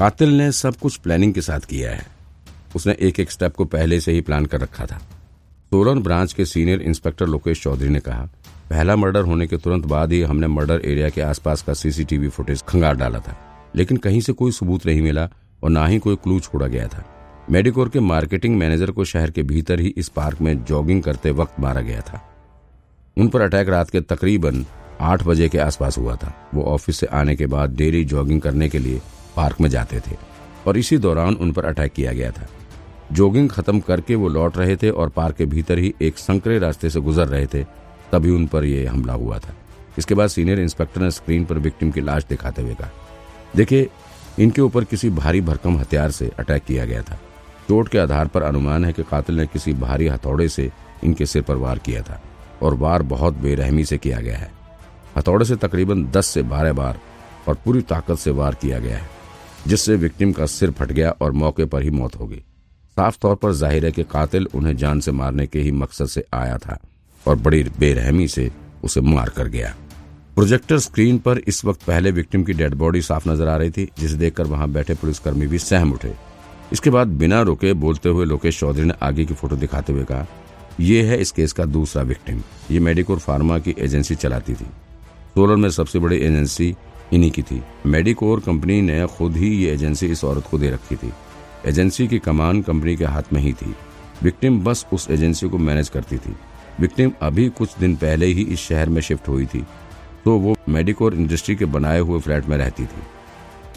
कातिल ने सब कुछ प्लानिंग के साथ किया है। उसने एक एक स्टेप को पहले से ही प्लान कर रखा था। सोलन ब्रांच के सीनियर इंस्पेक्टर लोकेश चौधरी ने कहा, पहला मर्डर होने के तुरंत बाद ही हमने मर्डर एरिया के आसपास का सीसीटीवी फुटेज खंगार डाला था। लेकिन कहीं से कोई सबूत नहीं मिला और ना ही कोई क्लू छोड़ा गया था। मेडिकोर के मार्केटिंग मैनेजर को शहर के भीतर ही इस पार्क में जॉगिंग करते वक्त मारा गया था। उन पर अटैक रात के तकरीबन आठ बजे के आसपास हुआ था। वो ऑफ़िस से आने के बाद डेली जॉगिंग करने के लिए पार्क में जाते थे और इसी दौरान उन पर अटैक किया गया था। जॉगिंग खत्म करके वो लौट रहे थे और पार्क के भीतर ही एक संकरे रास्ते से गुजर रहे थे, तभी उन पर यह हमला हुआ था। इसके बाद सीनियर इंस्पेक्टर ने स्क्रीन पर विक्टिम की लाश दिखाते हुए कहा, देखिए, इनके ऊपर किसी भारी भरकम हथियार से अटैक किया गया था। चोट के आधार पर अनुमान है कि कातिल ने किसी भारी हथौड़े से इनके सिर पर वार किया था और वार बहुत बेरहमी से किया गया है। हथौड़े से तकरीबन 10 से 12 बार और पूरी ताकत से वार किया गया है। जिससे विक्टिम का सिर फट गया और मौके पर ही मौत हो गई। साफ़ तौर पर ज़ाहिर है कि कातिल उन्हें जान से मारने के ही मकसद से आया था और बड़ी बेरहमी से उसे मार कर गया। प्रोजेक्टर स्क्रीन पर इस वक्त पहले विक्टिम की डेड बॉडी साफ़ नज़र आ रही थी, जिसे देखकर वहाँ बैठे पुलिसकर्मी भी सहम उठे। इसके बाद बिना रुके बोलते हुए लोकेश चौधरी ने आगे की फ़ोटो दिखाते हुए कहा यह है इस केस का दूसरा विक्टिम ये मेडिकोर फार्मा की एजेंसी चलाती थी। सोलन में सबसे बड़ी एजेंसी इन्हीं की थी। मेडिकोर कंपनी ने खुद ही ये एजेंसी इस औरत को दे रखी थी। एजेंसी की कमान कंपनी के हाथ में ही थी। विक्टिम बस उस एजेंसी को मैनेज करती थी। विक्टिम अभी कुछ दिन पहले ही इस शहर में शिफ्ट हुई थी। तो वो मेडिकोर इंडस्ट्री के बनाए हुए फ्लैट में रहती थी।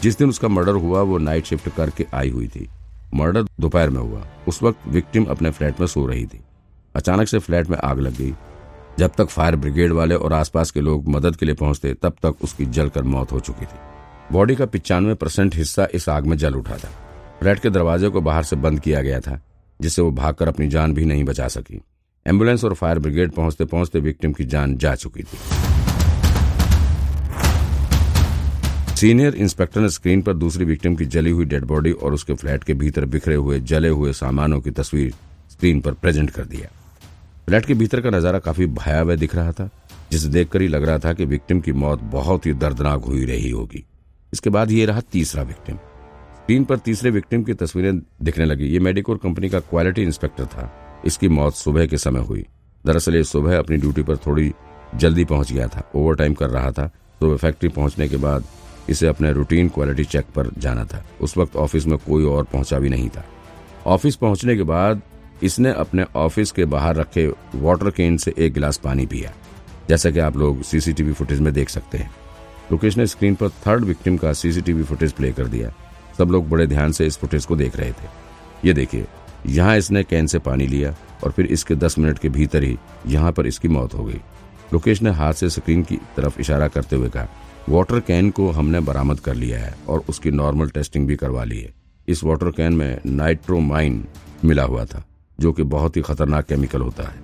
जिस दिन उसका मर्डर हुआ, वो नाइट शिफ्ट करके आई हुई थी। मर्डर दोपहर में हुआ। उस वक्त विक्टिम अपने फ्लैट में सो रही थी। अचानक से फ्लैट में आग लग गई। जब तक फायर ब्रिगेड वाले और आसपास के लोग मदद के लिए पहुँचते, तब तक उसकी जलकर मौत हो चुकी थी। बॉडी का पिचानवे परसेंट हिस्सा इस आग में जल उठा था। फ्लैट के दरवाजे को बाहर से बंद किया गया था, जिससे वो भागकर अपनी जान भी नहीं बचा सकी। एंबुलेंस और फायर ब्रिगेड पहुँचते पहुँचते विक्टिम की जान जा चुकी थी। सीनियर इंस्पेक्टर ने स्क्रीन पर दूसरी विक्टिम की जली हुई डेड बॉडी और उसके फ्लैट के भीतर बिखरे हुए, जले हुए सामानों की तस्वीर स्क्रीन पर प्रेजेंट कर दिया। फ्लैट के भीतर का नज़ारा काफ़ी भयावह दिख रहा था, जिसे देखकर ही लग रहा था कि विक्टिम की मौत बहुत ही दर्दनाक हुई रही होगी। इसके बाद ये रहा तीसरा विक्टिम। स्क्रीन पर तीसरे विक्टिम की तस्वीरें दिखने लगी। ये मेडिकोर कंपनी का क्वालिटी इंस्पेक्टर था। इसकी मौत सुबह के समय हुई। दरअसल ये सुबह अपनी ड्यूटी पर थोड़ी जल्दी पहुँच गया था। ओवर टाइम कर रहा था सुबह फैक्ट्री पहुँचने के बाद इसे अपने रूटीन क्वालिटी चेक पर जाना था। उस वक्त ऑफ़िस में कोई और पहुँचा भी नहीं था। ऑफ़िस पहुँचने के बाद इसने अपने ऑफ़िस के बाहर रखे वाटर केन से एक गिलास पानी पिया। जैसा कि आप लोग सीसीटीवी फुटेज में देख सकते हैं। रुकेश ने स्क्रीन पर थर्ड विक्टिम का सीसीटीवी फुटेज प्ले कर दिया। सब लोग बड़े ध्यान से इस फुटेज को देख रहे थे। ये देखिए, यहाँ इसने कैन से पानी लिया और फिर इसके दस मिनट के भीतर ही यहाँ पर इसकी मौत हो गई। लोकेश ने हाथ से स्क्रीन की तरफ़ इशारा करते हुए कहा, वाटर कैन को हमने बरामद कर लिया है और उसकी नॉर्मल टेस्टिंग भी करवा ली है। इस वाटर कैन में नाइट्रोमाइन मिला हुआ था। जो कि बहुत ही खतरनाक केमिकल होता है।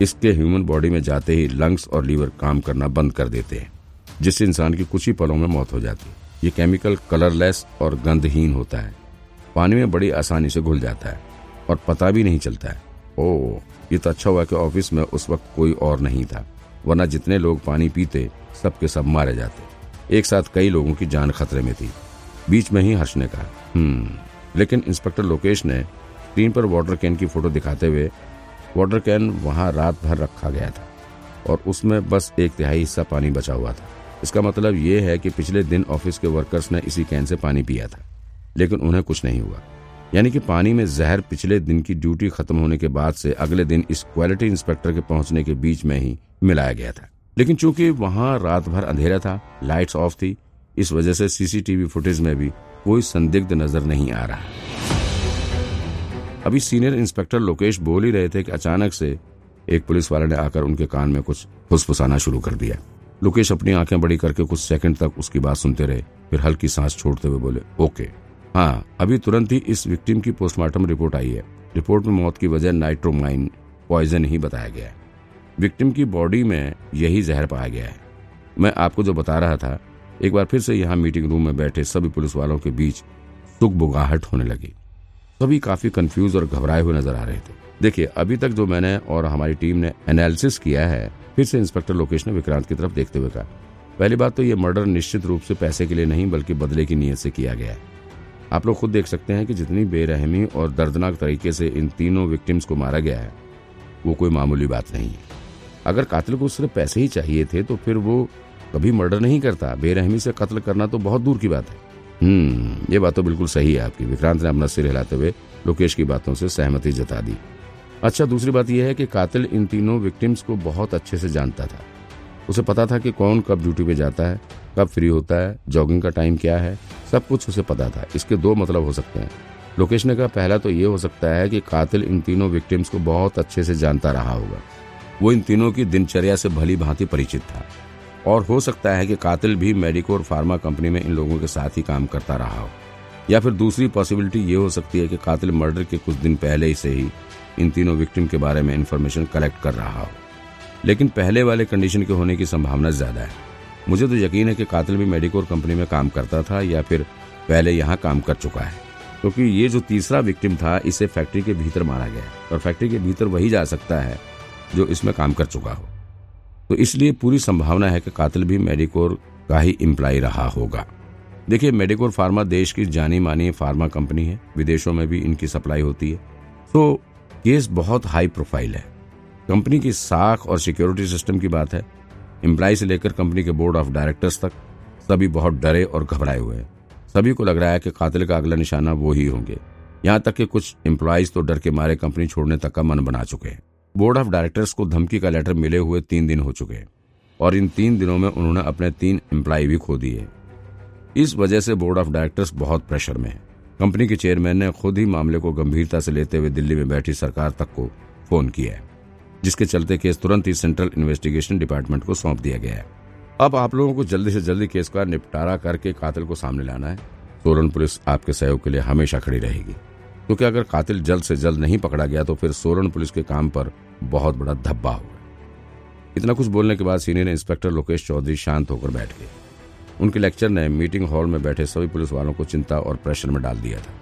इसके ह्यूमन बॉडी में जाते ही लंग्स और लीवर काम करना बंद कर देते हैं, जिससे इंसान की कुछ ही पलों में मौत हो जाती है। ये केमिकल कलरलेस और गंधहीन होता है। पानी में बड़ी आसानी से घुल जाता है और पता भी नहीं चलता है। ओ ये तो अच्छा हुआ कि ऑफ़िस में उस वक्त कोई और नहीं था, वरना जितने लोग पानी पीते, सबके सब मारे जाते। एक साथ कई लोगों की जान खतरे में थी। बीच में ही हर्ष ने कहा हम्म लेकिन इंस्पेक्टर लोकेश ने स्क्रीन पर वाटर कैन की फ़ोटो दिखाते हुए वाटर कैन वहाँ रात भर रखा गया था और उसमें बस एक तिहाई हिस्सा पानी बचा हुआ था। इसका मतलब ये है कि पिछले दिन ऑफ़िस के वर्कर्स ने इसी कैन से पानी पिया था, लेकिन उन्हें कुछ नहीं हुआ। यानी कि पानी में जहर पिछले दिन की ड्यूटी खत्म होने के बाद से अगले दिन इस क्वालिटी इंस्पेक्टर के पहुँचने के बीच में ही मिलाया गया था। लेकिन चूँकि वहाँ रात भर अंधेरा था, लाइट्स ऑफ़ थी, इस वजह से सीसीटीवी फुटेज में भी कोई संदिग्ध नज़र नहीं आ रहा। अभी सीनियर इंस्पेक्टर लोकेश बोल ही रहे थे कि अचानक से एक पुलिस वाले ने आकर उनके कान में कुछ फुसफुसाना शुरू कर दिया। लोकेश अपनी आँखें बड़ी करके कुछ सेकंड तक उसकी बात सुनते रहे, फिर हल्की सांस छोड़ते हुए बोले, ओके। हाँ अभी तुरंत ही इस विक्टिम की पोस्टमार्टम रिपोर्ट आई है। रिपोर्ट में मौत की वजह नाइट्रोमाइन पॉइजन ही बताया गया विक्टिम की बॉडी में यही जहर पाया गया है। मैं आपको जो बता रहा था, एक बार फिर से यहाँ मीटिंग रूम में बैठे सभी पुलिस वालों के बीच सुख बुगाहट होने लगी। सभी काफ़ी कंफ्यूज और घबराए हुए नज़र आ रहे थे। देखिए, अभी तक जो मैंने और हमारी टीम ने एनालिसिस किया है, फिर से इंस्पेक्टर लोकेश ने विक्रांत की तरफ़ देखते हुए कहा, पहली बात तो ये मर्डर निश्चित रूप से पैसे के लिए नहीं, बल्कि बदले की नीयत से किया गया है। आप लोग खुद देख सकते हैं कि जितनी बेरहमी और दर्दनाक तरीके से इन तीनों विक्टिम्स को मारा गया है, वो कोई मामूली बात नहीं है। अगर कातिल को सिर्फ़ पैसे ही चाहिए थे तो फिर वो कभी मर्डर नहीं करता। बेरहमी से कत्ल करना तो बहुत दूर की बात है। हम्म ये बात तो बिल्कुल सही है आपकी। विक्रांत ने अपना सिर हिलाते हुए लोकेश की बातों से सहमति जता दी। अच्छा दूसरी बात यह है कि कातिल इन तीनों विक्टिम्स को बहुत अच्छे से जानता था। उसे पता था कि कौन कब ड्यूटी पे जाता है, कब फ्री होता है जॉगिंग का टाइम क्या है, सब कुछ उसे पता था। इसके दो मतलब हो सकते हैं। लोकेश ने कहा, पहला तो ये हो सकता है कि कातिल इन तीनों विक्टिम्स को बहुत अच्छे से जानता रहा होगा। वो इन तीनों की दिनचर्या से भली भांति परिचित था। और हो सकता है कि कातिल भी मेडिकोर फार्मा कंपनी में इन लोगों के साथ ही काम करता रहा हो। या फिर दूसरी पॉसिबिलिटी ये हो सकती है कि कातिल मर्डर के कुछ दिन पहले ही से ही इन तीनों विक्टिम के बारे में इन्फॉर्मेशन कलेक्ट कर रहा हो। लेकिन पहले वाले कंडीशन के होने की संभावना ज़्यादा है। मुझे तो यकीन है कि कातिल भी मेडिकोर कंपनी में काम करता था या फिर पहले यहाँ काम कर चुका है। क्योंकि ये जो तीसरा विक्टिम था, इसे फैक्ट्री के भीतर मारा गया और फैक्ट्री के भीतर वही जा सकता है जो इसमें काम कर चुका हो। तो इसलिए पूरी संभावना है कि कातिल भी मेडिकोर का ही इम्प्लाई रहा होगा। देखिए, मेडिकोर फार्मा देश की जानी मानी फार्मा कंपनी है, विदेशों में भी इनकी सप्लाई होती है। तो केस बहुत हाई प्रोफ़ाइल है। कंपनी की साख और सिक्योरिटी सिस्टम की बात है। एम्प्लाई से लेकर कंपनी के बोर्ड ऑफ़ डायरेक्टर्स तक सभी बहुत डरे और घबराए हुए हैं। सभी को लग रहा है कि कातिल का अगला निशाना वो ही होंगे। यहाँ तक कि कुछ एम्प्लॉयज़ तो डर के मारे कंपनी छोड़ने तक का मन बना चुके हैं। बोर्ड ऑफ़ डायरेक्टर्स को धमकी का लेटर मिले हुए तीन दिन हो चुके और इन तीन दिनों में उन्होंने अपने तीन एम्प्लॉय भी खो दिए। इस वजह से बोर्ड ऑफ़ डायरेक्टर्स बहुत प्रेशर में है। कंपनी के चेयरमैन ने खुद ही मामले को गंभीरता से लेते हुए दिल्ली में बैठी सरकार तक को फ़ोन किया है, जिसके चलते केस तुरंत ही सेंट्रल इन्वेस्टिगेशन डिपार्टमेंट को सौंप दिया गया है। अब आप लोगों को जल्दी से जल्दी केस का निपटारा करके कातिल को सामने लाना है। सोलन पुलिस आपके सहयोग के लिए हमेशा खड़ी रहेगी। क्योंकि अगर कातिल जल्द से जल्द नहीं पकड़ा गया तो फिर सोलन पुलिस के काम पर बहुत बड़ा धब्बा होगा इतना कुछ बोलने के बाद सीनियर इंस्पेक्टर लोकेश चौधरी शांत होकर बैठ गए। उनके लेक्चर ने मीटिंग हॉल में बैठे सभी पुलिस वालों को चिंता और प्रेशर में डाल दिया था।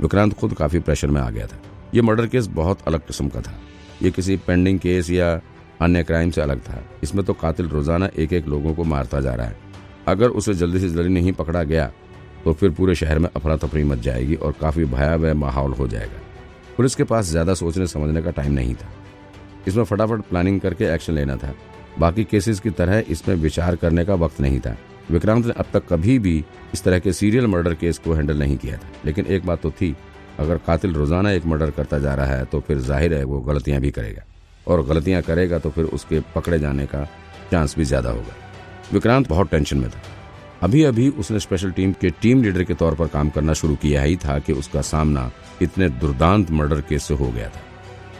विक्रांत खुद काफ़ी प्रेशर में आ गया था। ये मर्डर केस बहुत अलग किस्म का था। ये किसी पेंडिंग केस या अन्य क्राइम से अलग था। इसमें तो कातिल रोज़ाना एक एक लोगों को मारता जा रहा है। अगर उसे जल्दी से जल्दी नहीं पकड़ा गया तो फिर पूरे शहर में अफरा तफरी मच जाएगी और काफ़ी भयावह माहौल हो जाएगा। पुलिस के पास ज़्यादा सोचने समझने का टाइम नहीं था। इसमें फटाफट प्लानिंग करके एक्शन लेना था। बाकी केसेस की तरह इसमें विचार करने का वक्त नहीं था। विक्रांत ने अब तक कभी भी इस तरह के सीरियल मर्डर केस को हैंडल नहीं किया था। लेकिन एक बात तो थी, अगर कातिल रोज़ाना एक मर्डर करता जा रहा है तो फिर ज़ाहिर है वो गलतियाँ भी करेगा। और गलतियाँ करेगा तो फिर उसके पकड़े जाने का चांस भी ज़्यादा होगा। विक्रांत बहुत टेंशन में था। अभी अभी उसने स्पेशल टीम के टीम लीडर के तौर पर काम करना शुरू किया ही था कि उसका सामना इतने दुर्दांत मर्डर केस से हो गया था।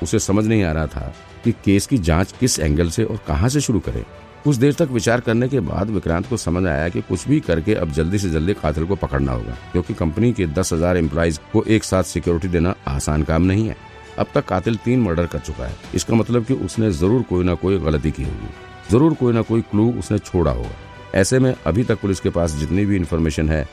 उसे समझ नहीं आ रहा था कि केस की जाँच किस एंगल से और कहाँ से शुरू करे। कुछ देर तक विचार करने के बाद विक्रांत को समझ आया कि कुछ भी करके अब जल्दी से जल्दी कातिल को पकड़ना होगा, क्योंकि कंपनी के दस हज़ार एम्प्लॉयज़ को एक साथ सिक्योरिटी देना आसान काम नहीं है। अब तक कातिल तीन मर्डर कर चुका है। इसका मतलब कि उसने ज़रूर कोई ना कोई गलती की होगी। ज़रूर कोई ना कोई क्लू उसने छोड़ा होगा। ऐसे में अभी तक पुलिस के पास जितनी भी इन्फॉर्मेशन है,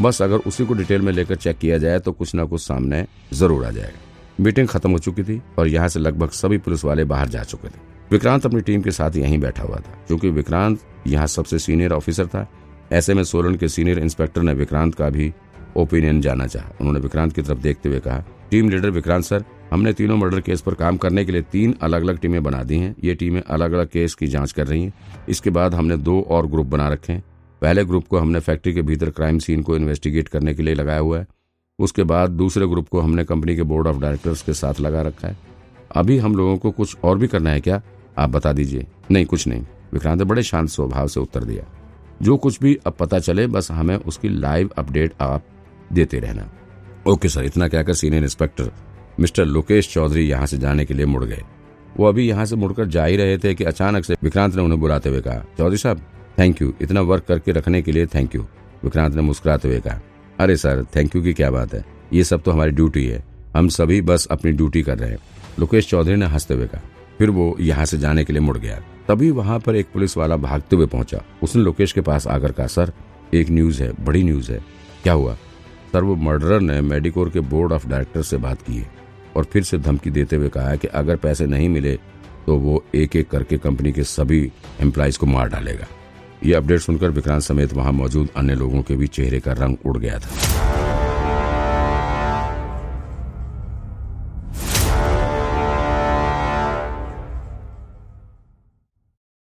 बस अगर उसी को डिटेल में लेकर चेक किया जाए तो कुछ ना कुछ सामने ज़रूर आ जाएगा। मीटिंग खत्म हो चुकी थी और यहाँ से लगभग सभी पुलिस वाले बाहर जा चुके थे। विक्रांत अपनी टीम के साथ यहीं बैठा हुआ था, क्योंकि विक्रांत यहाँ सबसे सीनियर ऑफिसर था। ऐसे में सोलन के सीनियर इंस्पेक्टर ने विक्रांत का भी ओपिनियन जाना चाहा। उन्होंने विक्रांत की तरफ़ देखते हुए कहा टीम लीडर विक्रांत सर, हमने तीनों मर्डर केस पर काम करने के लिए तीन अलग अलग टीमें बना दी हैं। ये टीमें अलग अलग केस की जाँच कर रही हैं। इसके बाद हमने दो और ग्रुप बना रखे हैं। पहले ग्रुप को हमने फैक्ट्री के भीतर क्राइम सीन को इन्वेस्टिगेट करने के लिए लगाया हुआ है। उसके बाद दूसरे ग्रुप को हमने कंपनी के बोर्ड ऑफ़ डायरेक्टर्स के साथ लगा रखा है। अभी हम लोगों को कुछ और भी करना है क्या? आप बता दीजिए। नहीं, कुछ नहीं। विक्रांत ने बड़े शांत स्वभाव से उत्तर दिया। जो कुछ भी अब पता चले, बस हमें उसकी लाइव अपडेट आप देते रहना। ओके सर, इतना कहकर senior inspector mister Lokesh Chaudhary यहाँ से जाने के लिए मुड़ गए। वो अभी यहाँ से मुड़कर जा ही रहे थे कि अचानक से विक्रांत ने उन्हें बुलाते हुए कहा, चौधरी साहब थैंक यू इतना वर्क करके रखने के लिए थैंक यू विक्रांत ने मुस्कुराते हुए कहा, अरे सर थैंक यू की क्या बात है? ये सब तो हमारी ड्यूटी है। हम सभी बस अपनी ड्यूटी कर रहे हैं। लोकेश चौधरी ने हँसते हुए कहा। फिर वो यहाँ से जाने के लिए मुड़ गया। तभी वहाँ पर एक पुलिस वाला भागते हुए पहुँचा। उसने लोकेश के पास आकर कहा, सर, एक न्यूज़ है, बड़ी न्यूज़ है। क्या हुआ? सर मर्डर मर्डरर ने मेडिकोर के बोर्ड ऑफ़ डायरेक्टर से बात की और फिर से धमकी देते हुए कहा कि अगर पैसे नहीं मिले तो वो एक एक करके कंपनी के सभी एम्प्लाइज को मार डालेगा। ये अपडेट सुनकर विक्रांत समेत वहाँ मौजूद अन्य लोगों के भी चेहरे का रंग उड़ गया था।